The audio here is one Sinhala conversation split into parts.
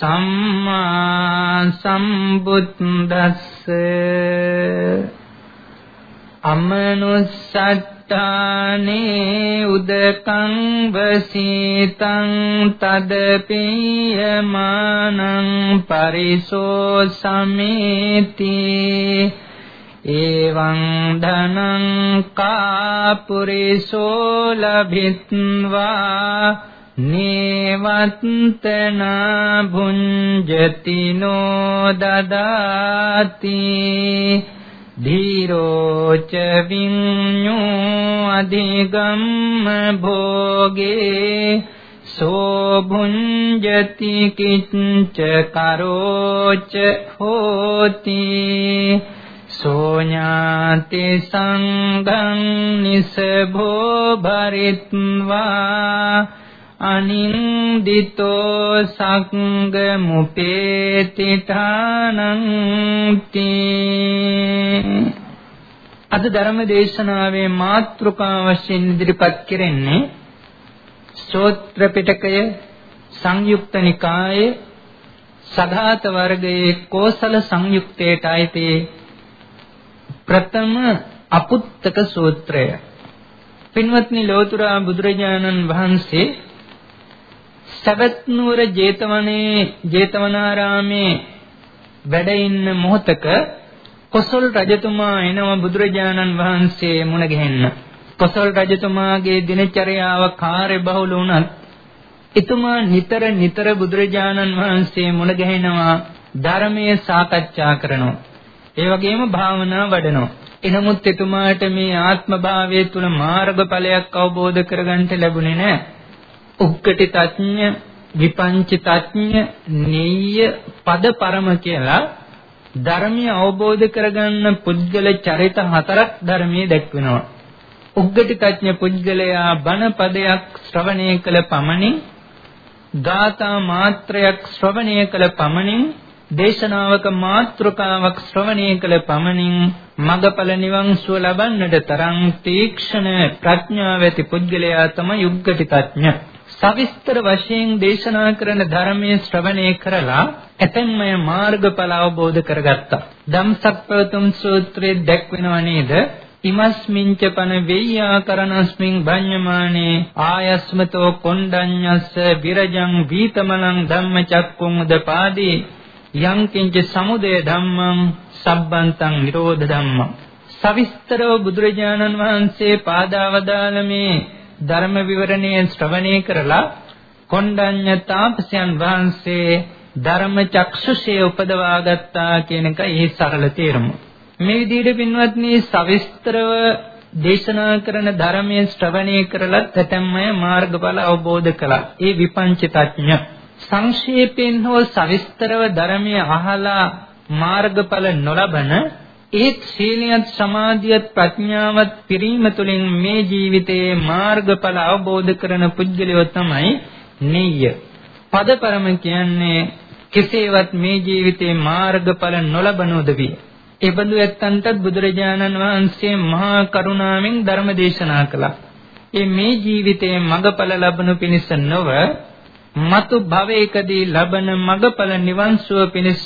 සම්මා සම්බුද්දස්ස අමනුස්සත්තානේ උදකං වසීතං තදපියමානං පරිසෝ සමේති එවං ධනං කාපුරිසෝ ලභිත්වා නේවත්තන භුඤ්ජති නෝ දදාති ධීරෝච විඤ්ඤෝ අධිගම්ම භෝගේ සෝ භුඤ්ජති කිච්ච කරෝච හෝති සෝඥාති සංඝං නිසභෝ භරිත්වා අනින්දිතෝ සංගමුපේතිඨානං අද ධර්ම දේශනාවේ මාතෘකා වශයෙන් ඉදිරිපත් කෙරෙන්නේ ශෝත්‍ර පිටකය සංයුක්ත නිකායේ සඝාත වර්ගයේ කෝසල සංයුක්තයට අයිති ප්‍රථම අපුත්තක සූත්‍රය. පින්වත්නි ලෝතුරා බුදුරජාණන් වහන්සේ සවැත් නුවර ජේතවනයේ ජේතවනාරාමේ වැඩ ඉන්න මොහතක කොසල් රජතුමා එනව බුදුරජාණන් වහන්සේ මුණ ගැහෙන්න. කොසල් රජතුමාගේ දිනචර්යාව කාර්යබහුල වුණත් එතුමා නිතර නිතර බුදුරජාණන් වහන්සේ මුණ ගැහෙනවා ධර්මයේ සාකච්ඡා කරනවා. ඒ වගේම භාවනා වඩනවා. එනමුත් එතුමාට මේ ආත්ම භාවයේ තුල මාර්ගඵලයක් අවබෝධ කරගන්න ලැබුණේ නැහැ. උක්කටි තඥ විපංච තඥ නෙය්‍ය පද පරම කියලා ධර්මය අවබෝධ කරගන්න පුද්ගල චරිත හතරක් ධර්මයේ දැක්වෙනවා. උග්ගටි තඥ පුද්ගලයා බණ පදයක් ශ්‍රවණය කළ පමණින් ගාථා මාත්‍රයක් ශ්‍රවණය කළ පමණින් දේශනාවක මාත්‍රකාවක් ශ්‍රවණය කළ පමණින් මගඵල නිවන් සුව ලබන්නට තරම් තීක්ෂණ ප්‍රඥාව ඇති පුද්ගලයා තමයි උග්ගටි තඥ. සවිස්තර වශයෙන් දේශනා කරන ධර්මයේ ශ්‍රවණය කරලා ඇතැම්මය මාර්ගඵල අවබෝධ කරගත්තා. ධම්සක්පවතුම් සූත්‍රයේ දැක්වෙනව නේද? ඉමස්මින්ච පන වෙය්‍යාකරණස්මින් භඤ්ඤමානේ ආයස්මතෝ කොණ්ඩඤ්ඤස්ස විරජං වීතමලං ධම්මචක්කුම් උදපාදී යං කිංච සමුදය ධම්මං සබ්බන්තං නිරෝධ ධම්මං සවිස්තරව බුදුරජාණන් වහන්සේ පාදාවදාළ මේ ධර්ම විවරණය ශ්‍රවණය කරලා කොණ්ඩඤ්ඤ තාපසයන් වහන්සේ ධර්ම චක්ෂුෂේ උපදවා ගත්තා කියන එකයි සරල තේරුම. මේ විදිහට පින්වත්නි සවිස්තරව දේශනා කරන ධර්මයේ ශ්‍රවණය කරලා තැතැම්මය මාර්ගඵල අවබෝධ කළා. ඒ විපංචිතඥ සංක්ෂේපයෙන් හෝ සවිස්තරව ධර්මයේ අහලා මාර්ගඵල නොලබන ඒත් සීලියත් සමාධියත් ප්‍රඥාවත් පිරීම තුළින් මේ ජීවිතයේ මාර්ගඵල අවබෝධ කරන පුජ්‍යලිය තමයි නෙය්‍ය. පදපරම කියන්නේ කෙසේවත් මේ ජීවිතේ මාර්ගඵල නොලබන උදවිය. ඒ බඳු ඇත්තන්ටත් බුදුරජාණන් වහන්සේ මහා කරුණාවෙන් ධර්ම දේශනා කළා. ඒ මේ ජීවිතයේ මඟඵල ලබනු පිණිස නොව මතු භවයකදී ලබන මඟඵල නිවන් සුව පිණිස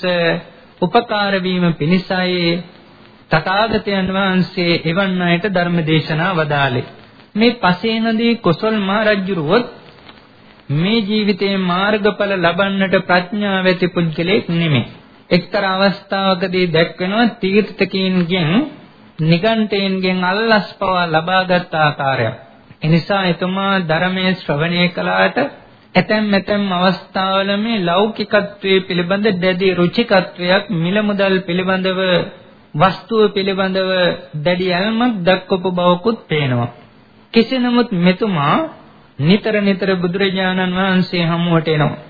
උපකාර වීම පිණිසයි තථාගතයන් වහන්සේ එවන් අයට ධර්ම දේශනා වදාළේ. මේ පසේනදී කොසල් මහ රජුරුවොත් මේ ජීවිතයේ මාර්ගඵල ලබන්නට ප්‍රඥාව ඇති පුද්ගලෙක් නෙමෙයි. එක්තරා අවස්ථාවකදී දැක්වෙනවා තීර්ථකයන්ගෙන් නිගණ්ඨයන්ගෙන් අල්ලස් පවා ලබාගත් ආකාරයක්. එනිසා එතුමා ධර්මයේ ශ්‍රවණය කළාට ඇතැම් ඇතැම් අවස්ථාවල මේ ලෞකිකත්වයේ පිළිබඳ දැඩි රුචිකත්වයක් මිල මුදල් පිළිබඳව වස්තුව පිළිබඳව දැඩි ඇල්මක් දක්වපු බවකුත් පේනවා. කෙසේ නමුත් මෙතුමා නිතර නිතර බුදුරජාණන් වහන්සේ හමුවට එනවා.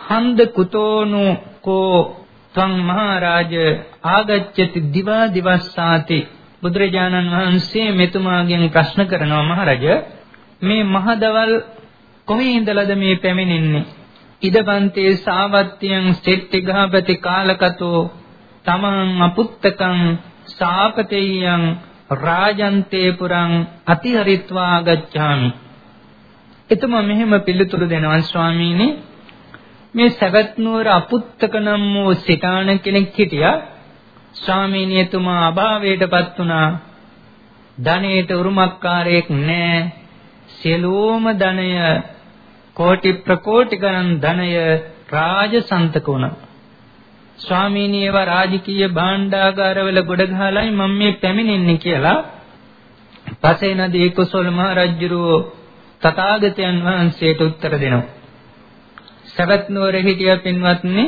හන්ද කුතෝනු කෝ ත්වං මහරජ ආගච්ඡති දිවා දිවස්සාති බුදුරජාණන් වහන්සේ මෙතුමාගෙන් ප්‍රශ්න කරනවා මහරජ මේ මහදවල් කොහේ ඉඳලාද මේ පැමිණෙන්නේ ඉදපන්තේ සාවත්තියන් සෙට්ටි ගහපති කාලකතෝ තමං අපුත්තකං සාපතේයං රාජන්තේ පුරං අතිහරිත්වා ගච්ඡාමි. එතුමා මෙහෙම පිළිතුරු දෙනවා ස්වාමීනි. මේ සවැත් නුවර අපුත්තක නම් වූ සිතාන කෙනෙක් හිටියා. ස්වාමීනි එතුමා අභාවයටපත් වුණා. ධනේට උරුමකාරයෙක් නැහැ සියලුම ධනය කෝටි ප්‍රකෝටි ගණන් ධනය රාජසන්තක වුණා. ස්වාමීනි ඒවා රාජකීය භාණ්ඩාගාරවල ගොඩ ගහලායි මම මේ පැමිණෙන්නේ කියලා පසේ නදී කුසල මහ රජුරෝ තථාගතයන් වහන්සේට උත්තර දෙනවා. සවැත් නුවර හිටිය පින්වත්නි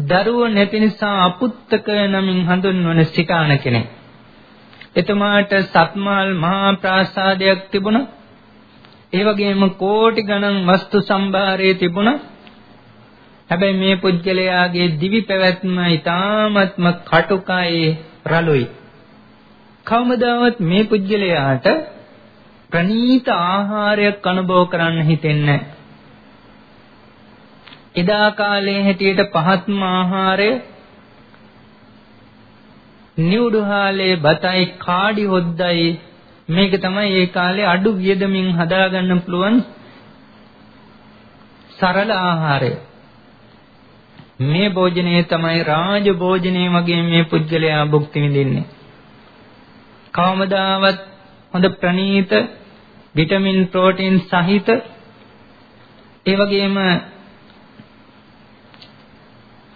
දරුවෝ නැති නිසා අපුත්තක නමින් හඳුන්වන සිකාන කෙනෙක්. එතුමාට සත්මාල් මහා ප්‍රාසාදයක් තිබුණා. ඒ වගේම කෝටි ගණන් වස්තු සම්භාරයේ තිබුණා. හැබැයි මේ පුද්ගලයාගේ දිවි පැවැත්ම ඊ타ත්ම කටුකයි රළුයි. කවමදාවත් මේ පුද්ගලයාට ප්‍රනීත ආහාරයක් අනුභව කරන්න හිතෙන්නේ එදා කාලේ හැටියට පහත්ම ආහාරය නිවුඩුහාලේ බතයි කාඩි හොද්දයි මේක තමයි ඒ කාලේ අඩු වියදමින් හදාගන්න පුළුවන් සරල ආහාරය මේ භෝජනය තමයි රාජ භෝජනය වගේ මේ පුද්ගලයා භුක්ති විඳින්නේ. කවමදාවත් හොඳ ප්‍රණීත විටමින් ප්‍රෝටීන් සහිත ඒ වගේම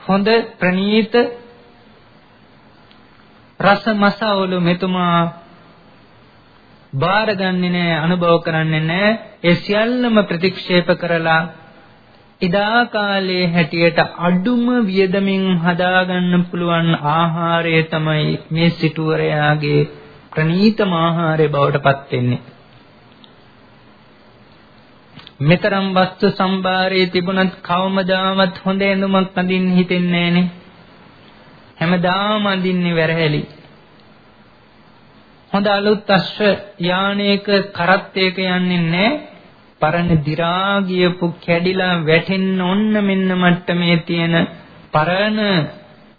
හොඳ ප්‍රණීත රස මසවලු මෙතුමා බාරගන්නේ නැහැ අනුභව කරන්නේ නැහැ ඒ සියල්ලම ප්‍රතික්ෂේප කරලා එදා කාලේ හැටියට අඩුම වියදමින් හදාගන්න පුළුවන් ආහාරය තමයි මේ සිටුවරයාගේ ප්‍රණීතම ආහාරය බවට පත් වෙන්නේ. මෙතරම් වස්තු සම්භාරයේ තිබුණත් කවමදාවත් හොඳ ඇඳුමක් අඳින්න හිතෙන්නේ නැහනේ. හැමදාම අඳින්නේ වැරහැලි. හොඳ අලුත් අශ්ව යානයක කරත්තයක යන්නේ නැහැ. පරණ දි รา ගියපු කැඩිලා වැටෙන්න ඔන්න මෙන්න මට්ටමේ තියෙන පරණ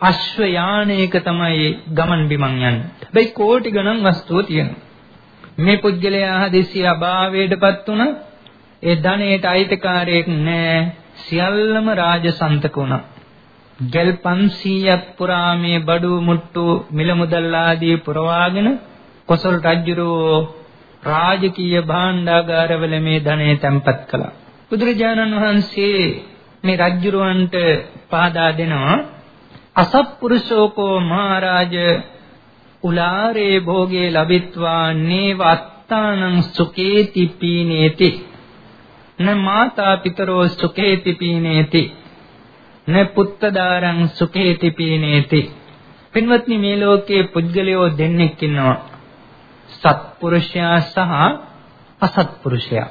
අශ්ව යානයක තමයි ගමන් බිමන් යන්නේ. හැබැයි කෝටි ගණන් වස්තුව තියෙනවා. මේ පුද්ගලයා හදිසිය අභාවයටපත් වුණා. ඒ ධනයට අයිතිකාරයෙක් නැහැ. සියල්ලම රාජසන්තක වුණා. ගල් 500ක් පුරා මේ බඩු මුට්ටු මිල මුදල් ආදී පුරවාගෙන කොසල් රජුරෝ රාජකීය භාණ්ඩාගාරවල මේ ධනය තැන්පත් කළා. බුදුරජාණන් වහන්සේ මේ රජුරවන්ට පහදා දෙනවා අසත්පුරුෂෝකෝ මහරජ උලාරේ භෝගේ ලබිත්වා නේව අත්තානං සුකේති පීනේති. න මාතා පිතරෝ සුකේති පීනේති. න පුත්තදාරං සුකේති පීනේති. පින්වත්නි මේ ලෝකයේ පුද්ගලයෝ දෙන්නෙක් ඉන්නවා. සත්පුරුෂයා සහ අසත්පුරුෂයා.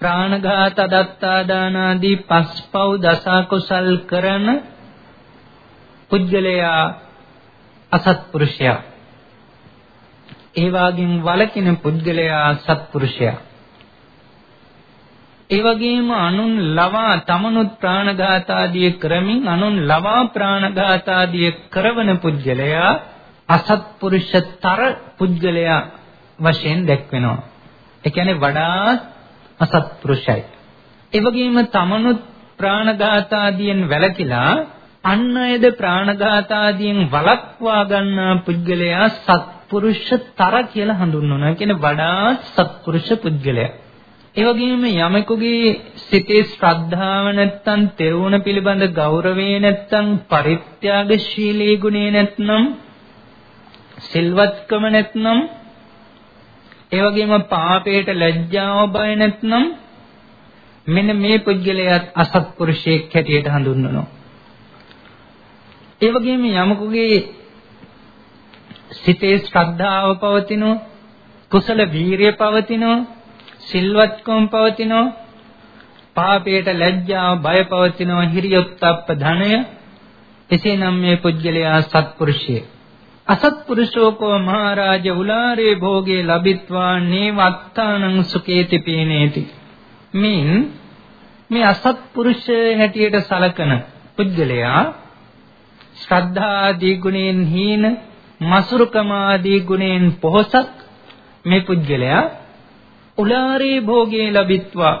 ප්‍රාණඝාත දත්තා දාන ආදී පස්පව් දස කුසල් කරන පුද්ගලයා අසත්පුරුෂයා. ඒ වාගෙන් වලකින පුද්ගලයා සත්පුරුෂයා. ඒ වගේම අනුන් ලවා තමනුත් ප්‍රාණඝාත ආදී කරමින් අනුන් ලවා ප්‍රාණඝාත ආදී කරවන පුද්ගලයා අසත්පුරුෂතර පුද්ගලයා වශයෙන් දැක්වෙනවා. ඒ කියන්නේ වඩා අසත්පුරුෂයි. ඒ වගේම තමනුත් ප්‍රාණඝාත ආදියෙන් වැළකීලා අන් අයද ප්‍රාණඝාත ආදියෙන් වළක්වා ගන්නා පුද්ගලයා සත්පුරුෂතර කියලා හඳුන්වනවා. ඒ කියන්නේ වඩා සත්පුරුෂ පුද්ගලයා. ඒ වගේම යමෙකුගේ සිතේ ශ්‍රද්ධාව නැත්තම් තෙරුණ පිළිබඳ ගෞරවය නැත්තම් පරිත්‍යාගශීලී ගුණේ නැත්නම් සිල්වත්කම නැත්නම් ඒ වගේම පාපයට ලැජ්ජාව බය නැත්නම් මෙන්න මේ පුද්ගලයාත් අසත්පුරුෂයෙක් හැටියට හඳුන්වනවා. ඒ වගේම යමකුගේ සිතේ ශ්‍රද්ධාව පවතිනෝ කුසල වීරිය පවතිනෝ සිල්වත්කම පවතිනෝ පාපයට ලැජ්ජාව බය පවතිනවා හිරියොත්ප්ප ධනය එසේනම් මේ පුජ්‍යලයා සත්පුරුෂයෙක් අසත්පුරුෂෝකෝ මහරජ උලාරේ භෝගේ ලබිත්වා නේවත්තානං සුකේති පීනේති. මින් මේ අසත්පුරුෂය හැටියට සලකන පුජ්‍යලයා ශ්‍රද්ධාදී ගුණෙන් හීන මසුරුකමාදී ගුණෙන් පොහසත් මේ පුජ්‍යලයා උලාරේ භෝගේ ලබිත්වා.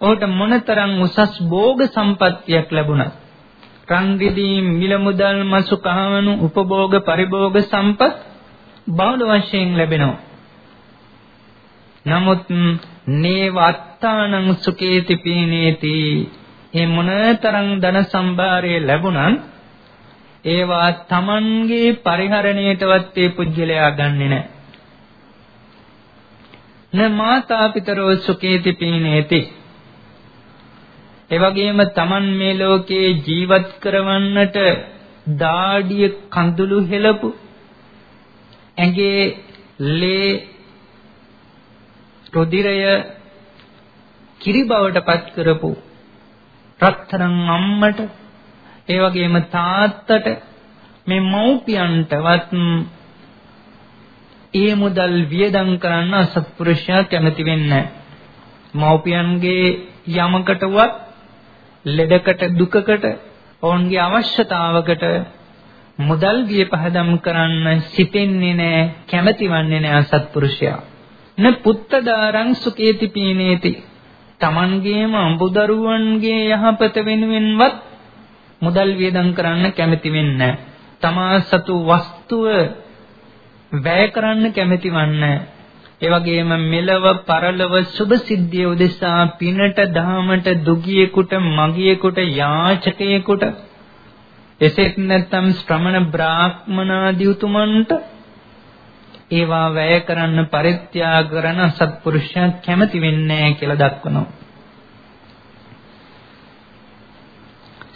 ඔහුට මොනතරම් උසස් භෝග සම්පත්තියක් ලැබුණත් රන් රිදී මිල මුදල් මසු කහවණු උපභෝග පරිභෝග සම්පත් බහුල වශයෙන් ලැබෙනවා. නමුත් නේවත්තානං සුකේති පීනේති මේ මොනතරම් ධන සම්භාරය ලැබුණත් ඒවා Tamanගේ පරිහරණයටවත් ඒ පුජ්‍යලයා ගන්නෙ නැහැ. න මාතා පිතරෝ සුකේති පීනේති ඒ වගේම Taman මේ ලෝකේ ජීවත් කරවන්නට දාඩිය කඳුළු හෙලපු ඇඟේ ලේ රුධිරය කිරි බවට පත් කරපු රත්තරන් අම්මට ඒ වගේම තාත්තට මේ මව්පියන්ටවත් ඒ මුදල් වියදම් කරන්න අසත්පුරුෂයා කැමති වෙන්නේ මව්පියන්ගේ යමකටවත් ලෙඩකට දුකකට ඔවුන්ගේ අවශ්‍යතාවකට මුදල් විය පහදම් කරන්න සිතෙන්නේ නැහැ කැමැතිවන්නේ නැහැ අසත්පුරුෂයා න පුත්තදාරං සුකේති පීනේති. තමන්ගේම අඹදරුවන්ගේ යහපත වෙනුවෙන්වත් මුදල් වියදම් කරන්න කැමති වෙන්නේ තමා සතු වස්තුව වැය කරන්න කැමතිවන්නේ ඒ වගේම මෙලව පරලව සුභ සිද්ධිය උදෙසා පිනට දහමට දුගියෙකුට මගියෙකුට යාචකයෙකුට එසේත් නැත්නම් ශ්‍රමණ බ්‍රාහ්මනාදී උතුමන්ට ඒවා වැය කරන්න පරිත්‍යාග කරන සත්පුරුෂයන් කැමති වෙන්නේ නැහැ කියලා දක්වනවා.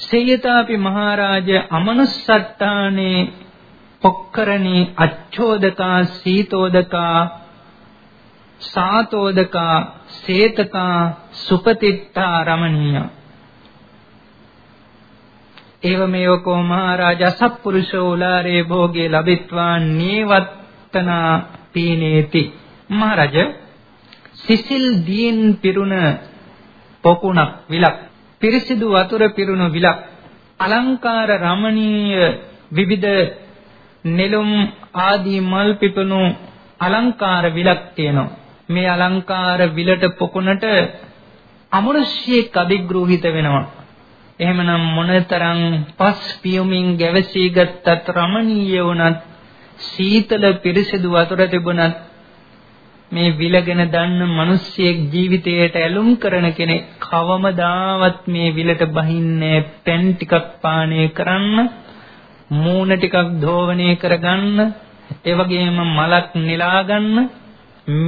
සේයතාපි මහරජ අමනුස්සට්ටානේ පොක්කරණී අච්ඡෝදකා සීතෝදකා සාතෝදකා සේතකා සුපතිට්ඨා රමණීය. ඒවමේව කෝ මහරජා සත්පුරුෂෝ උලාරේ භෝගේ ලබිත්වා නීවත්තනා පීනේති. මහරජ සිසිල් දීන් පිරුණ පොකුණක් විලක් පිරිසිදු වතුර පිරුණු විලක් අලංකාර රමණීය විවිධ නෙළුම් ආදී මල් පිපුණු අලංකාර විලක් තියෙනවා. මේ අලංකාර විලට පොකුණට අමනුෂ්‍යෙක් අධිග්‍රෝහිත වෙනවා. එහෙමනම් මොනතරම් පස් පියුමින් ගැවසීගත් රමණීය වුණත් සීතල පිරිසිදු වතුර තිබුණත් මේ විලගෙන දන්න මිනිස්සෙක් ජීවිතයට ඇලුම් කරන කෙනෙක් කවමදාවත් මේ විලට බහින්නේ පෙන් ටිකක් පානය කරන්න මූණ ටිකක් ධෝවණය කරගන්න ඒ වගේම මලක් නෙලා ගන්න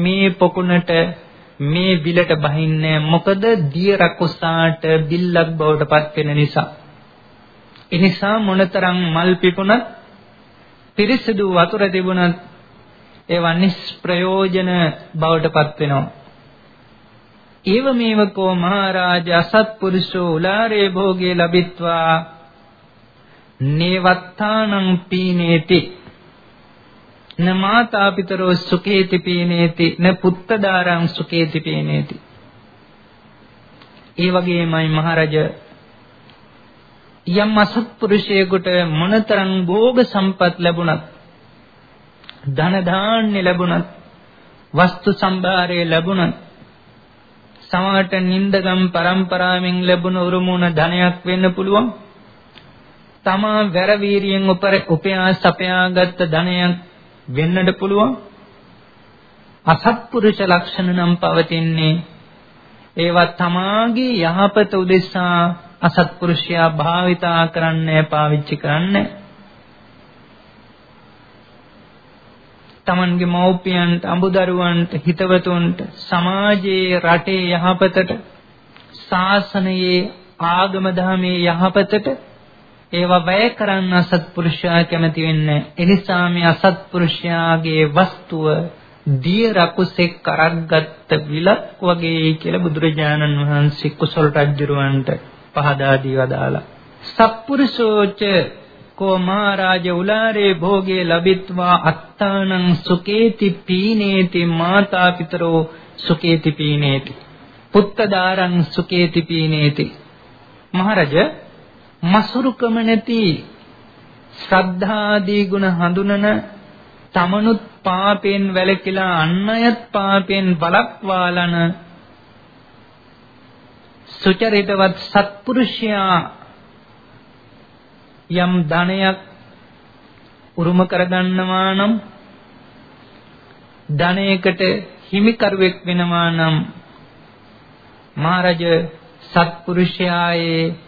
මේ පොකුණට මේ බිලට බහින්නේ මොකද දිය රකුසාට බිල්ලක් බවට පත් වෙන නිසා. ඒ නිසා මොනතරම් මල් පිපුණත් පිරිසිදු වතුර තිබුණත් ඒවා නිෂ්ප්‍රයෝජන බවට පත් වෙනවා. ඒව මේවකෝ මහරජ අසත්පුරුෂෝ උලාරේ භෝගේ ලබිත්වා නේවත්තානං පීනේති න මාතා පිතරෝ සුඛේති පීනේති න පුත්තදාරං සුඛේති පීනේති. ඒ වගේමයි මහරජ යම් අසත්පුරුෂයෙකුට මොනතරම් භෝග සම්පත් ලැබුණත් ධන ධාන්‍ය ලැබුණත් වස්තු සම්භාරය ලැබුණත් සමහරට නින්දගම් પરම්පරාවෙන් ලැබුණ උරුමුණ ධනයක් වෙන්න පුළුවන්. තමා වැරවීරියෙන් උපර උපයා සපයාගත් ධනයක් වෙන්නට පුළුවන්. අසත්පුරුෂ ලක්ෂණ නම් පවතින්නේ ඒවා තමාගේ යහපත උදෙසා අසත්පුරුෂයා භාවිතා කරන්නේ පාවිච්චි කරන්නේ. තමන්ගේ මව්පියන්ට අඹදරුවන්ට හිතවතුන්ට සමාජයේ රටේ යහපතට ශාසනයේ ආගම ධර්මයේ යහපතට ඒවා වැය කරන්න අසත්පුරුෂයා කැමති වෙන්නේ. ඒ නිසා මේ අසත්පුරුෂයාගේ වස්තුව දිය රකුසෙක් කරක්ගත්ත විලක් වගේ කියලා බුදුරජාණන් වහන්සේ කුසල රජුරවන්ට පහදා දී වදාලා. සප්පුරුෂෝච කෝ මහරජ උලාරේ භෝගේ ලබිත්වා අත්තානං සුකේති පීනේති මාතා පිතරෝ සුකේති පීනේති. පුත්තදාරං සුකේති පීනේති. මහරජ මසුරුකම නැති ශ්‍රද්ධාදී ගුණ හඳුනන තමනුත් පාපයෙන් වැළකීලා අන් අයත් පාපයෙන් බලක්වාලන සුචරිතවත් සත්පුරුෂයා යම් ධනයක් උරුම කරගන්නවා නම් ධනයකට හිමිකරුවෙක් වෙනවා නම් මහරජ සත්පුරුෂයායේ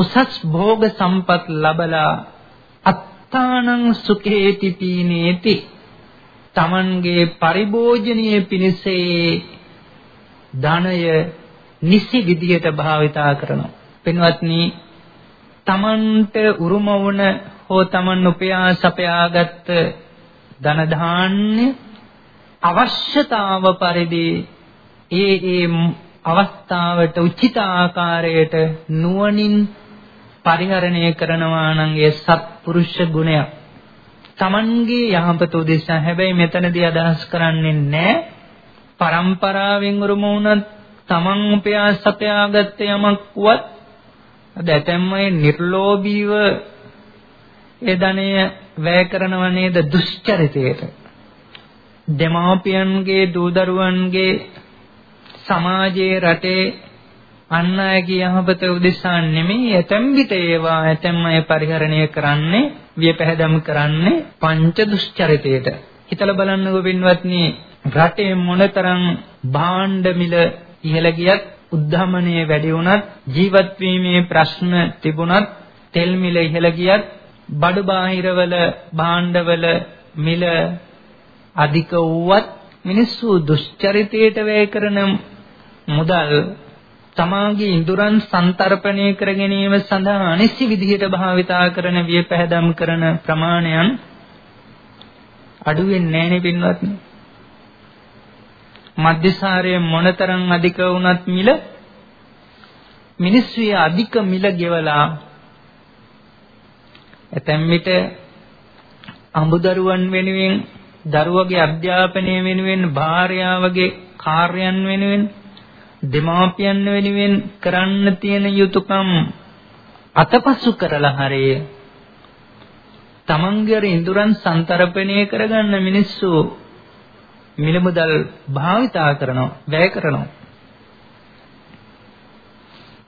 උසස් භෝග සම්පත් ලබලා අත්තානං සුඛේති පීනේති තමන්ගේ පරිභෝජනීය පිණිසේ ධනය නිසි විදියට භාවිතා කරනවා. පින්වත්නි තමන්ට උරුම වුණ හෝ තමන් උපයා සපයාගත් ධන ධාන්‍ය අවශ්‍යතාව පරිදි ඒ ඒ අවස්ථාවට උචිත ආකාරයට නුවණින් පරිහරණය කරනවා නම් ඒ සත්පුරුෂ ගුණයක්. Tamanගේ යහපත උදෙසා හැබැයි මෙතනදී අදහස් කරන්නේ නැහැ. પરම්පරාවෙන් උරුම වුණත් Taman උපයා සපයාගත්ත යමක් වුවත් අද ඇතැම්ම ඒ නිර්ලෝභීව ඒ ධනය වැය කරනව නේද දුෂ්චරිතයට. දෙමාපියන්ගේ දූ දරුවන්ගේ සමාජයේ රටේ අන් අයගේ යහපත උදෙසා නෙමෙයි ඇතැම් විට ඒවා ඇතැම් අය පරිහරණය කරන්නේ වියපැහැදම් කරන්නේ පංච දුෂ්චරිතයට. හිතලා බලන්නකෝ පින්වත්නි රටේ මොනතරම් භාණ්ඩ මිල ඉහළ ගියත් උද්ධමනයේ වැඩි වුණත් ජීවත් වීමේ ප්‍රශ්න තිබුණත් තෙල් මිල ඉහළ ගියත් බඩු බාහිරවල භාණ්ඩවල මිල අධික වුවත් මිනිස්සු දුෂ්චරිතයට වැය කරන මුදල් තමාගේ ඉඳුරන් සංතරපණය කර ගැනීම සඳහා අනිසි විදිහට භාවිතා කරන වියපැහැදම් කරන ප්‍රමාණයන් අඩු වෙන්නේ නැහනේ පින්වත්නි. මධ්‍යසාරය මොනතරම් අධික වුණත් මිල මිනිස්සුයේ අධික මිල ගෙවලා ඇතැම් විට අඹදරුවන් වෙනුවෙන් දරුවගේ අධ්‍යාපනය වෙනුවෙන් භාර්යාවගේ කාර්යයන් වෙනුවෙන් දෙමාපියන් වෙනුවෙන් කරන්න තියෙන යුතුයකම් අතපසු කරලා හරිය තමන්ගේ ඉඳුරන් සංතරපණය කරගන්න මිනිස්සු මිලමුදල් භාවිතා කරනවා වැය කරනවා.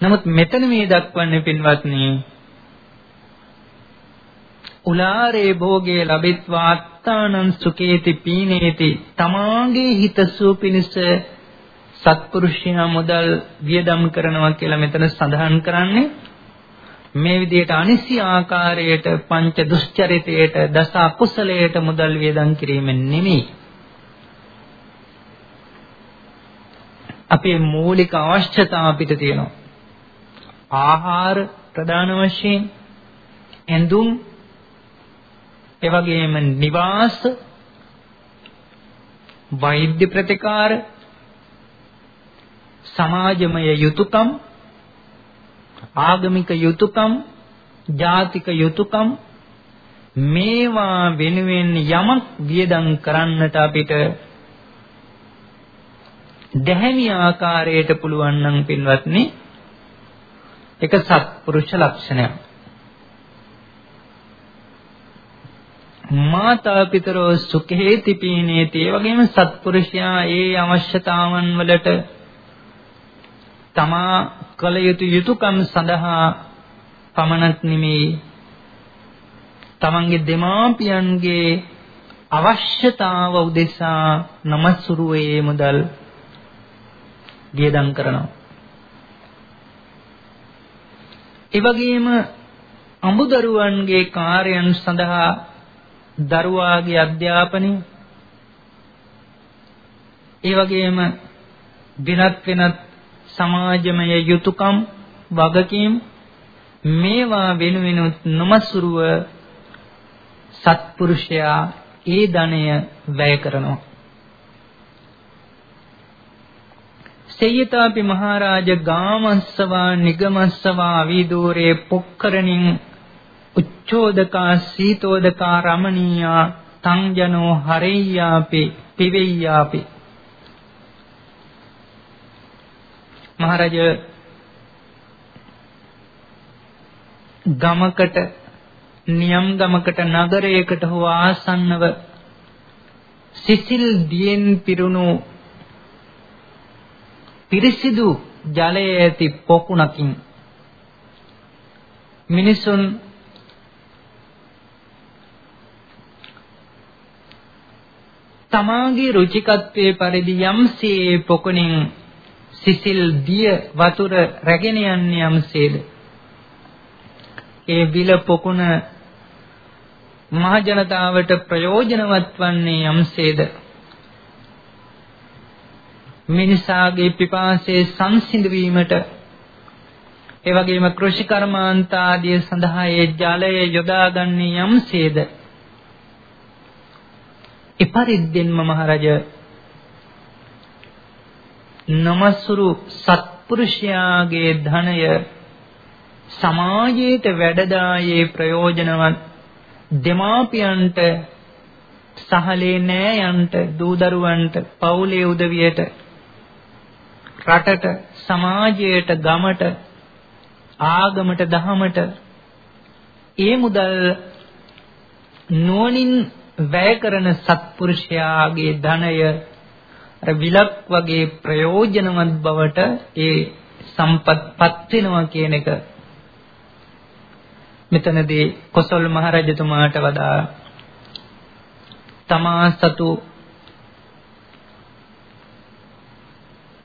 නමුත් මෙතන මේ දක්වන්නේ පින්වත්නි උලාරේ භෝගේ ලබිත්වා අත්තානං සුකේති පීනේති. තමාගේ හිතසුව පිණිස සත්පුරුෂයා මුදල් වියදම් කරනවා කියලා මෙතන සඳහන් කරන්නේ මේ විදිහට අනිසි ආකාරයට පංච දුස්චරිතයට දස අකුසලයට මුදල් වියදම් කිරීමෙන් නෙමෙයි. අපේ මූලික අවශ්‍යතා අපිට තියෙනවා. ආහාර ප්‍රධාන වශයෙන් ඇඳුම් එවැගේම නිවාස වෛද්‍ය ප්‍රතිකාර සමාජමය යුතුයකම් ආගමික යුතුයකම් ජාතික යුතුයකම් මේවා වෙනුවෙන් යමක් වියදම් කරන්නට අපිට දැහැමි ආකාරයට පුළුවන් නම් පින්වත්නි එක සත්පුරුෂ ලක්ෂණයක්. මාතා පිතරෝ සුඛේති පීනේති ඒ වගේම සත්පුරුෂයා ඒ අවශ්‍යතාවන් වලට තමා කල යුතු යුතුයකම් සඳහා පමණක් නෙමේ තමන්ගේ දෙමාපියන්ගේ අවශ්‍යතාව උදෙසා නමස්රුවේ මුදල් වියදම් කරනවා. ඒ වගේම අඹදරුවන්ගේ කාර්යයන් සඳහා දරුවාගේ අධ්‍යාපනය ඒ වගේම දිනත් වෙනත් සමාජමය යුතුයකම් වගකීම් මේවා වෙනුවෙනුත් නොමසුරුව සත්පුරුෂයා ඒ ධනය වැය කරනවා. සේයතාපි මහරජ ගාමස්සවා නිගමස්සවා විදෝරේ පොක්කරණින් උච්ඡෝදකා සීතෝදකා රමණීයා තංජනෝ හරෙය්‍යාපි පිවෙය්‍යාපි මහරජ ගමකට නියම් ගමකට නගරයකට හෝ ආසන්නව සිසිල් දියෙන් පිරුණු පිරිසිදු ජලයේ ඇති පොකුණකින් මිනිසුන් තමාගේ රුචිකත්වයේ පරිදි යම්සේ පොකුණින් සිසිල් දිය වතුර රැගෙන යන්නේ යම්සේද? ඒ විල පොකුණ මහ ජනතාවට ප්‍රයෝජනවත් වන්නේ යම්සේද? මිනිසාගේ පිපාසයේ සංසිඳ වීමට ඒ වගේම කෘෂි කර්මාන්ත ආදී සඳහා ඒ ජලය යොදාගන්නේ යම්සේද? එපරිද්දෙන්ම මහරජ නමසුරු සත්පුරුෂයාගේ ධනය සමාජයට වැඩදායේ ප්‍රයෝජනවත් දෙමාපියන්ට සහලේ නෑයන්ට දූ දරුවන්ට පවුලේ උදවියට රටට සමාජයට ගමට ආගමට දහමට ඒ මුදල් නුවණින් වැය කරන සත්පුරුෂයාගේ ධනය අර විලක් වගේ ප්‍රයෝජනවත් බවට ඒ සම්පත්පත් වෙනවා කියන එක. මෙතනදී කොසල් මහරජතුමාට වදා තමා සතු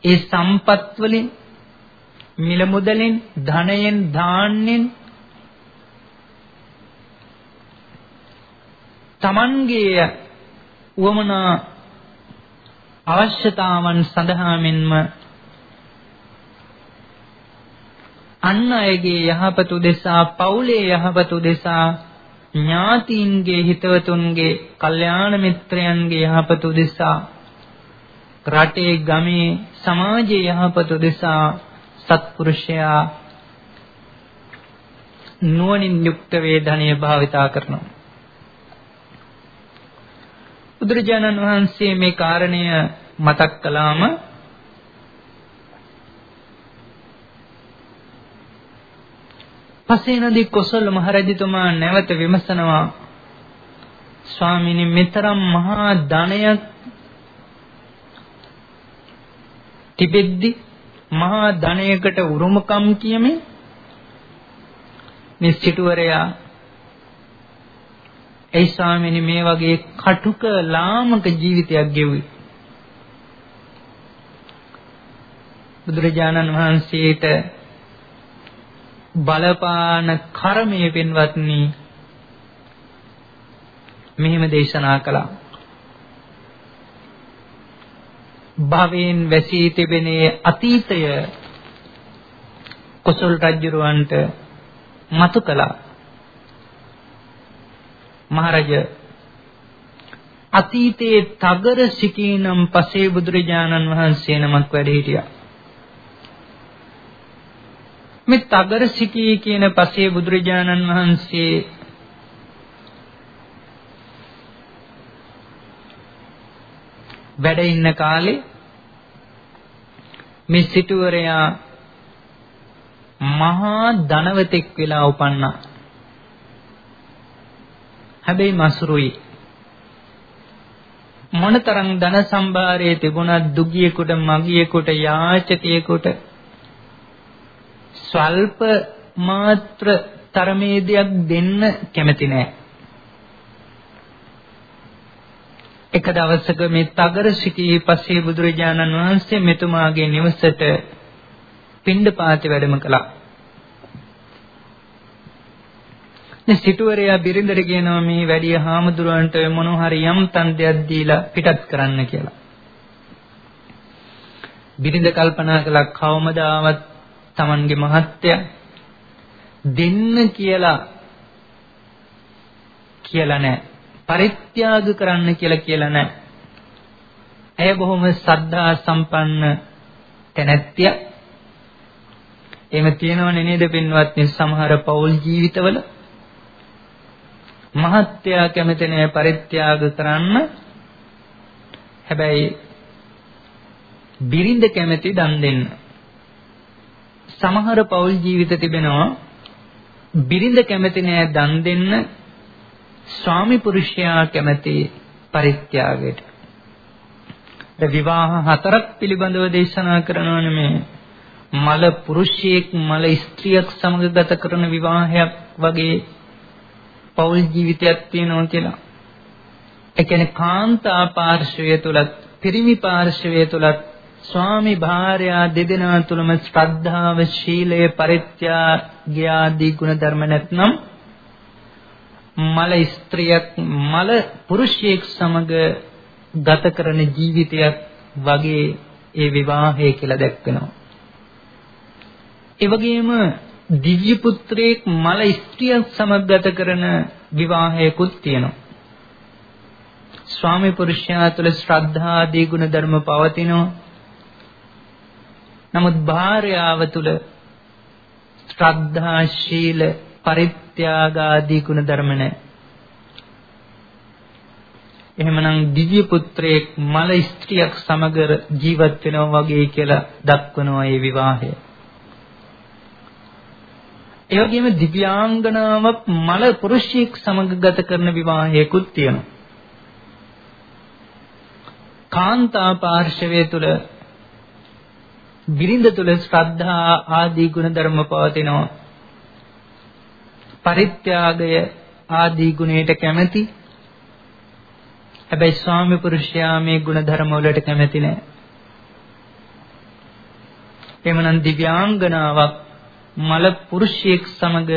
ඒ සම්පත් වලින් මිල මුදලෙන් ධනයෙන් දාන්නෙන් තමන්ගේ උවමනා අවශ්‍යතාවන් සඳහා මෙන්ම අන් අයගේ යහපත උදෙසා පවුලේ යහපත උදෙසා ඥාතීන්ගේ හිතවතුන්ගේ කල්යාණ මිත්‍රයන්ගේ යහපත උදෙසා රටේ ගමේ සමාජයේ යහපත උදෙසා සත්පුරුෂයා නුවණින් යුක්ත වේදනීය භාවිතා කරනවා. බුදුරජාණන් වහන්සේ මේ කාරණය මතක් කළාම පසේනදී කොසල් මහරජතුමා නැවත විමසනවා ස්වාමීනි මෙතරම් මහා ධනයක් තිබෙද්දි මහා ධනයකට උරුමකම් කියමින් මේ සිටුවරයා ඒ ස්වාමීනි මේ වගේ කටුක ලාමක ජීවිතයක් ගෙවුවේ. බුදුරජාණන් වහන්සේට බලපාන කර්මයේ පින්වත්නි. මෙහෙම දේශනා කළා. භවයෙන් වැසී තිබෙනේ අතීතය කොසල් රජුරවන්ට මතු කළා. මහරජ අතීතයේ තගර සිකීනම් පසේ බුදුරජාණන් වහන්සේ නමක් වැඩ හිටියා මේ තගර සිකී කියන පසේ බුදුරජාණන් වහන්සේ වැඩ ඉන්න කාලේ මේ සිටුවරයා මහා ධනවතෙක් වෙලා උපන්නා. හැබැයි මසුරුයි. මොනතරම් ධන සම්භාරයේ තිබුණත් දුගියෙකුට මගියෙකුට යාචකයෙකුට ස්වල්ප මාත්‍ර තරමේ දෙයක් දෙන්න කැමති නෑ. එක දවසක මේ තගර සිටී පස්සේ බුදුරජාණන් වහන්සේ මෙතුමාගේ නිවසට පිණ්ඩපාතේ වැඩම කළා. මේ සිටුවරයා බිරිඳට කියනවා මේ වැඩි හාමුදුරුවන්ට මොන හරි යම් තන්දයක් දීලා පිටත් කරන්න කියලා. බිරිඳ කල්පනා කළා කවමද ආවත් Tamanගේ මහත්ය දෙන්න කියලා කියලා නැහැ. පරිත්‍යාග කරන්න කියලා කියලා නැහැ. ඇය බොහොම සද්ධා සම්පන්න තැනැත්තිය එහෙම තියෙනවනේ නේද පින්වත්නි සමහර පෞල් ජීවිතවල මහත්යා කැමති නෑ පරිත්‍යාග කරන්න. හැබැයි බිරිඳ කැමති දන් දෙන්න. සමහර පෞල් ජීවිත තිබෙනවා බිරිඳ කැමති නෑ දන් දෙන්න. ස්වාමි පුරුෂයා කැමති පරිත්‍යාගයට. විවාහ හතරක් පිළිබඳව දේශනා කරනවානේ මේ මල පුරුෂයෙක් මල ස්ත්‍රියක් සමග ගත කරන විවාහයක් වගේ පෞල් ජීවිතයක් තියෙනවා කියලා. ඒ කියන්නේ කාන්තා පාර්ශවය තුලත් පිරිමි පාර්ශවය තුලත් ස්වාමි භාර්යා දෙදෙනා තුලම ශ්‍රද්ධාව ශීලය පරිත්‍යාගය ආදී ගුණ ධර්ම නැත්නම් මල ස්ත්‍රියක් මල පුරුෂයෙක් සමග ගත කරන ජීවිතයක් වගේ ඒ විවාහය කියලා දැක්වෙනවා. ඒ වගේම දිව්‍ය පුත්‍රයෙක් මල ස්ත්‍රියක් සමග ගත කරන විවාහයකුත් තියෙනවා. ස්වාමි පුරුෂයා තුළ ශ්‍රද්ධා ආදී ගුණ ධර්ම පවතිනවා. නමුත් භාර්යාව තුළ ශ්‍රද්ධා ශීල පරිත්‍යාග ආදී ගුණ ධර්ම නැහැ. එහෙමනම් දිව්‍ය පුත්‍රයෙක් මල ස්ත්‍රියක් සමග ජීවත් වෙනවා වගේ කියලා දක්වනවා මේ විවාහය. ඒ වගේම දිව්‍යාංගනාවක් මල පුරුෂයෙක් සමග ගත කරන විවාහයකුත් තියෙනවා. කාන්තා පාර්ශවය තුල බිරිඳ තුල ශ්‍රද්ධා ආදී ගුණ ධර්ම පවතිනවා. පරිත්‍යාගය ආදී ගුණයට කැමැති. හැබැයි ස්වාමි පුරුෂයා මේ ගුණ ධර්ම වලට කැමැති නෑ. එමනම් දිව්‍යාංගනාවක් මල පුරුෂයෙක් සමග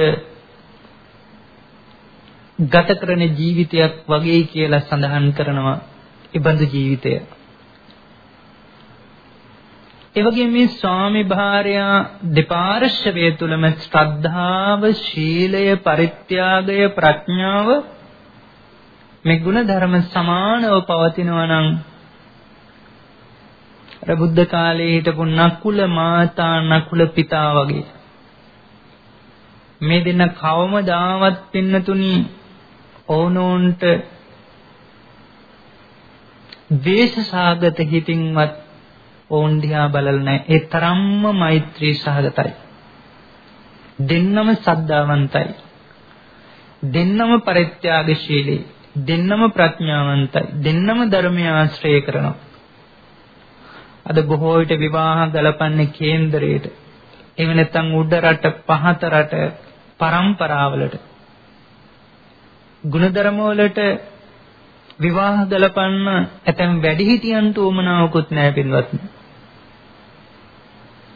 ගත කරන ජීවිතයක් වගේ කියලා සඳහන් කරනවා ඉබඳු ජීවිතය. ඒ වගේම මේ ස්වාමි භාර්යා දෙපාර්ශ්වය තුලම ශ්‍රද්ධාව, ශීලය, පරිත්‍යාගය, ප්‍රඥාව මේ ගුණ ධර්ම සමානව පවතිනවා නම් අර බුද්ධ කාලයේ හිටපු නකුල මාතා නකුල පිතා වගේ මේ දෙන්න කවමදාවත් පින්නතුණි ඕනෝන්ට ද්වේෂසහගත හිතින්වත් ඕන් දිහා බලලා නැහැ. ඒ තරම්ම මෛත්‍රී සහගතයි. දෙන්නම සද්ධාවන්තයි. දෙන්නම පරිත්‍යාගශීලී. දෙන්නම ප්‍රඥාවන්තයි. දෙන්නම ධර්මය ආශ්‍රය කරනවා. අද බොහෝ විට විවාහ ගලපන්නේ කේන්දරයට. එහෙම නැත්නම් උඩ රට පහත රට પરම්පරාවලට ගුණධර්ම වලට විවාහ ගලපන්න ඇතැම් වැඩිහිටියන්ට උවමනාවකුත් නැහැ පින්වත්නි.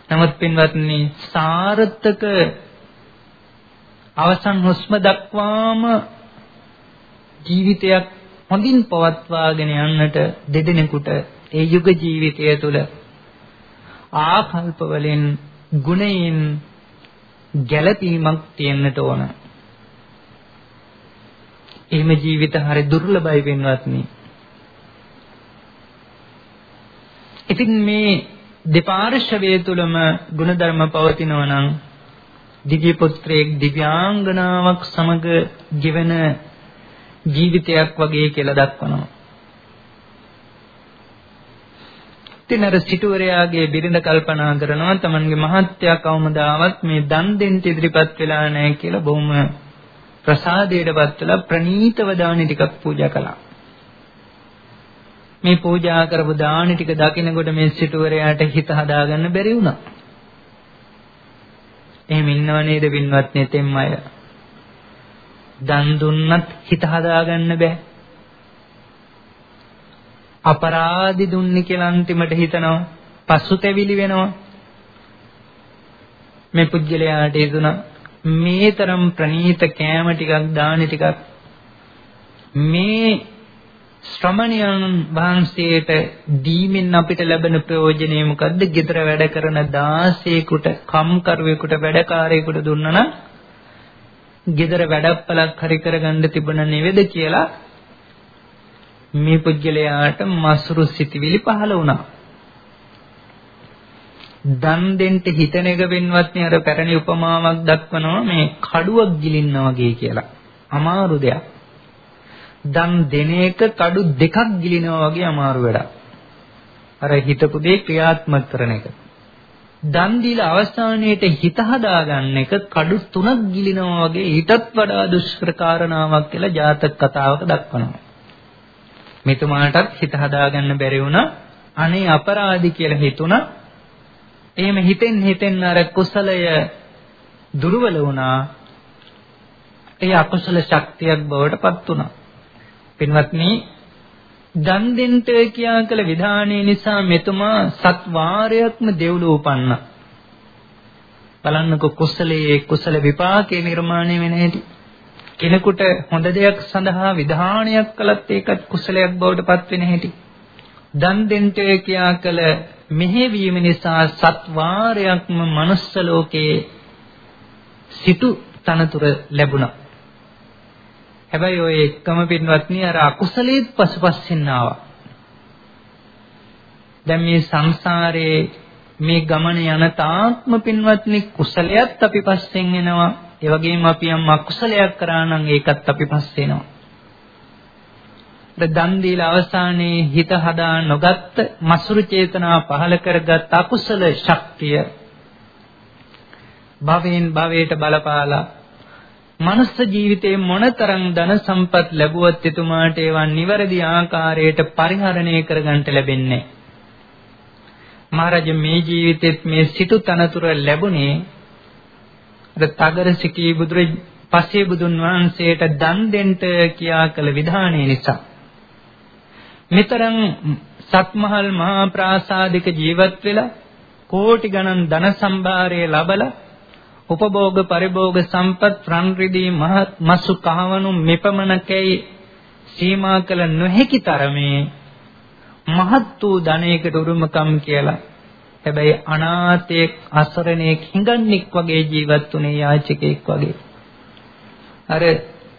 නමුත් පින්වත්නි සාර්ථක අවසන් හුස්ම දක්වාම ජීවිතයක් හොඳින් පවත්වාගෙන යන්නට දෙදෙනෙකුට ඒ යුග ජීවිතය තුළ ආකල්ප වලින් ගුණයෙන් ගැළපීමක් තියෙන්නට ඕන. එහෙම ජීවිත හරි දුර්ලභයි වෙනවත්නි. ඉතින් මේ දෙපාර්ශවයේ තුලම ගුණධර්ම පවතිනවා නම් දිව්‍ය පුත්‍රයෙක් දිව්‍යාංගනාවක් සමග ජීවන ජීවිතයක් වගේ කියලා දක්වනවා. ඉතින් අර සිටුවරයාගේ බිරිඳ කල්පනා කරනවා තමන්ගේ මහත්යා කවමදාවත් මේ දන් දෙන්න ඉදිරිපත් වෙලා නැහැ කියලා බොහොම ප්‍රසාදයටපත් වෙලා ප්‍රණීතව දානි ටිකක් පූජා කළා. මේ පූජා කරපු දානි ටික දකිනකොට මේ සිටුවරයාට හිත හදාගන්න බැරි වුණා. එහෙම ඉන්නව නේද පින්වත් නෙතෙම් අය? දන් දුන්නත් හිත හදාගන්න බෑ. අපරාධි දුන්නේ කියලා අන්තිමට හිතනවා. පසුතැවිලි වෙනවා. මේ පුජ්‍යලයාට හිතුණා මේ තරම් ප්‍රණීත කෑම ටිකක් දානි ටිකක් මේ ශ්‍රමණයන් වහන්සේට දීමෙන් අපිට ලැබෙන ප්‍රයෝජනය මොකද්ද? ගෙදර වැඩ කරන 16කට කම්කරුවෙකුට වැඩකාරයෙකුට දුන්නා නම් ගෙදර වැඩපලක් හරි කරගන්න තිබුණ නෙවෙද කියලා මේ පුජ්‍යලයාට මසුරු සිටිවිලි පහළ වුණා. දන් දෙන්න හිතන එක වෙනවත් නේ අර පැරණි උපමාවක් දක්වනවා මේ කඩුවක් ගිලින්නා වගේ කියලා. අමාරු දෙයක්. දන් දෙන එක කඩු දෙකක් ගිලිනවා වගේ අමාරු වැඩක්. අර හිතපු දේ ක්‍රියාත්මක කරන එක. දන් දීලා අවසානයේට හිත හදාගන්න එක කඩු තුනක් ගිලිනවා වගේ ඊටත් වඩා දුෂ්කර කාරණාවක් කියලා ජාතක කතාවක දක්වනවා. මෙතුමාටත් හිත හදාගන්න බැරි වුණා. අනේ අපරාධි කියලා හිතුණා. එහෙම හිතෙන් හිතෙන් අර කුසලය දුර්වල වුණා. ඒ අකුසල ශක්තියක් බවට පත් වුණා. පින්වත්නි දන් දෙන්න කියා කළ විධානයේ නිසා මෙතුමා සත් වාරයක්ම දෙව්ලොව උපන්නා. බලන්නකො කුසලයේ කුසල විපාකේ නිර්මාණය වෙන හැටි. කෙනෙකුට හොඳ දෙයක් සඳහා විධානයක් කළත් ඒකත් කුසලයක් බවට පත් වෙන හැටි. දන් දෙන්න කියා කළ මෙහෙවීම නිසා සත් වාරයක්ම manuss ලෝකයේ සිටු තනතුර ලැබුණා. හැබැයි ඔය එකම පින්වත්නි අර අකුසලීත් පසුපස්සෙන් ආවා. දැන් මේ සංසාරයේ මේ ගමන යන තාත්ම පින්වත්නි කුසලයක් අපි පස්සෙන් එනවා. ඒ වගේම අපි යම් අකුසලයක් කරා නම් ඒකත් අපි පස්සේ එනවා. දන් දීලා අවසානයේ හිත හදා නොගත්ත මසුරු චේතනා පහල කරගත් අකුසල ශක්තිය භවෙන් භවයට බලපාලා මනුස්ස ජීවිතේ මොනතරම් ධන සම්පත් ලැබුවත් එතුමාට ඒවා නිවැරදි ආකාරයට පරිහරණය කරගන්න ලැබෙන්නේ මහරජ මේ ජීවිතෙත් මේ සිටු තනතුර ලැබුණේ අර තගර සිකී බුදුර පසේ බුදුන් වහන්සේට දන් දෙන්න කියා කළ විධානය නිසා. මෙතරම් සත්මහල් මහා ප්‍රාසාදික ජීවත් වෙලා කෝටි ගණන් ධන සම්භාරය ලබලා උපභෝග පරිභෝග සම්පත් රන් රිදී මහත් මසු කහවණු මෙපමණකයි සීමා කළ නොහැකි තරමේ මහත් වූ ධනයකට උරුමකම් කියලා හැබැයි අනාථයෙක් අසරණයෙක් හිඟන්නෙක් වගේ ජීවත් වුණේ යාචකයෙක් වගේ අර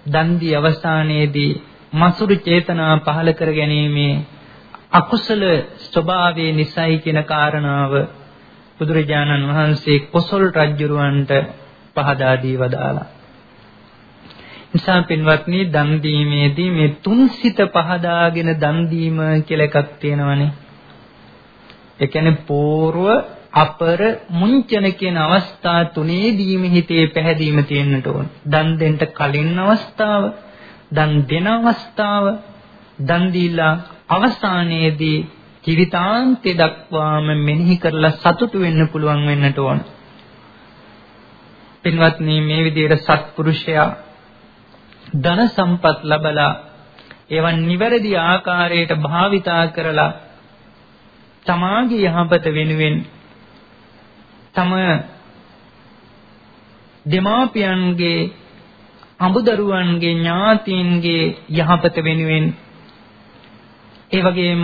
දන්දි අවසානයේදී මසුරු චේතනා පහල කර ගැනීමේ අකුසල ස්වභාවයේ නිසයි කියන කාරණාව බුදුරජාණන් වහන්සේ කොසල් රජුරවන්ට පහදා දී වදාලා. නිසා පින්වත්නි දන් දීමේදී මේ තුන් සිත පහදාගෙන දන් දීම කියලා එකක් තියෙනවනේ. ඒ කියන්නේ పూర్ව අපර මුංචන කියන අවස්ථා තුනේදීම හිතේ පැහැදීම තියෙන්නට ඕන. දන් දෙන්න කලින් අවස්ථාව, දන් දෙන අවස්ථාව, දන් දීලා අවසානයේදී ජීවිතාන්තය දක්වාම මෙනෙහි කරලා සතුටු වෙන්න පුළුවන් වෙන්නට ඕන. පින්වත්නි මේ විදිහට සත්පුරුෂයා ධන සම්පත් ලබලා ඒවන් නිවැරදි ආකාරයට භාවිතා කරලා තමාගේ යහපත වෙනුවෙන් තම දෙමාපියන්ගේ අඹදරුවන්ගේ ඥාතීන්ගේ යහපත වෙනුවෙන් ඒ වගේම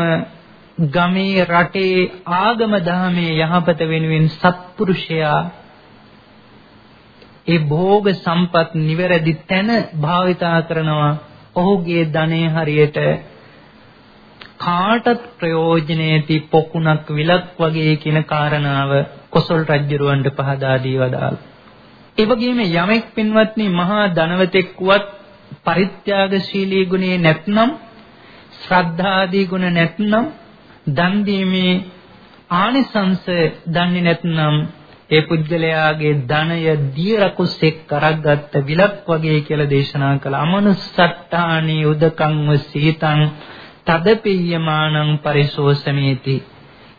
ගමේ රටේ ආගම දහමේ යහපත වෙනුවෙන් සත්පුරුෂයා ඒ භෝග සම්පත් නිවැරදි තැන භාවිතා කරනවා. ඔහුගේ ධනය හරියට කාටත් ප්‍රයෝජනෙති පොකුණක් විලක් වගේ කියන කාරණාව කොසල් රජුරවන්ට පහදා දී වදාළ. ඒ වගේම යමෙක් පින්වත්නි මහා ධනවතෙක් වුවත් පරිත්‍යාගශීලී ගුණේ නැත්නම් ශ්‍රද්ධාදී ගුණ නැත්නම් දන් දීමේ ආනිසංස දන්නේ නැත්නම් ඒ පුද්ගලයාගේ ධනය දියරකුසෙක් කරගත්ත විලක් වගේ කියලා දේශනා කළ අමනුස්සට්ඨානි උදකංව සීතං තදපියමානං පරිසෝසමේති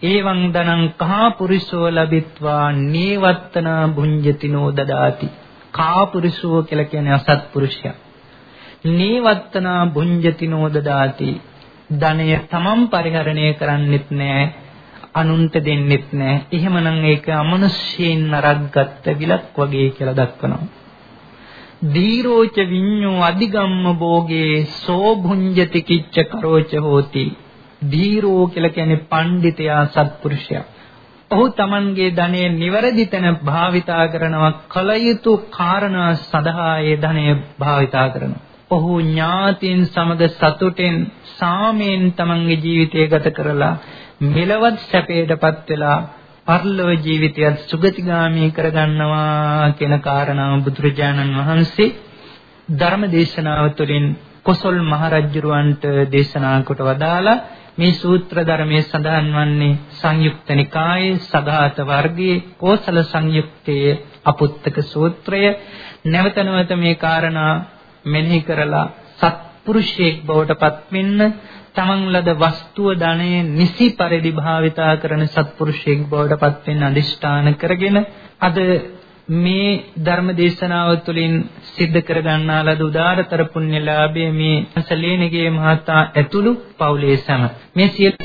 එවං දනං කහා පුරිසෝ ලබිත්වා නේවත්තන භුඤ්ජතිනෝ දදාති කා පුරිසෝ කියලා කියන්නේ අසත්පුරුෂයා නේවත්තන භුඤ්ජතිනෝ දදාති ධනය තමන් පරිහරණය කරන්නෙත් නෑ අනුන්ට දෙන්නෙත් නෑ. එහෙමනම් ඒක අමනුෂ්‍යයෙන් නරක්ගත්ත විලක් වගේ කියලා දක්වනවා. දීරෝච විඤ්ඤෝ අධිගම්ම භෝගේ සෝ භුඤ්ජති කිච්ච කරෝච හෝති. දීරෝ කියලා කියන්නේ පඬිතයා සත්පුරුෂයා. ඔහු Tamanගේ ධනය නිවැරදි තැන භාවිතා කරනවා කල යුතු කාරණා සඳහා ඒ ධනය භාවිතා කරනවා. ඔහු ඥාතීන් සමග සතුටෙන් සාමයෙන් තමන්ගේ ජීවිතය ගත කරලා මෙලවත් සැපයටපත් වෙලා පරලොව ජීවිතයත් සුගතිගාමී කරගන්නවා කියන කාරණාව බුදුරජාණන් වහන්සේ ධර්ම දේශනාව තුළින් කොසල් මහරජුරවන්ට දේශනා කොට වදාලා මේ සූත්‍ර ධර්මයේ සඳහන් වන්නේ සංයුක්ත නිකායේ සදාත වර්ගයේ කෝසල සංයුක්තයේ අපුත්තක සූත්‍රය. නැවත නැවත මේ කාරණා මෙනෙහි කරලා සත්පුරුෂයෙක් බවට පත්වෙන්න තමන් ලද වස්තුව ධනය නිසි පරිදි භාවිතා කරන සත්පුරුෂයෙක් බවට පත්වෙන්න අදිෂ්ඨාන කරගෙන අද මේ ධර්ම දේශනාව තුළින් සිද්ධ කර ගන්නා ලද උදාරතර පුණ්‍යලාභය මේ සලේනගේ මහතා ඇතුළු පවුලේ සම. මේ සියලු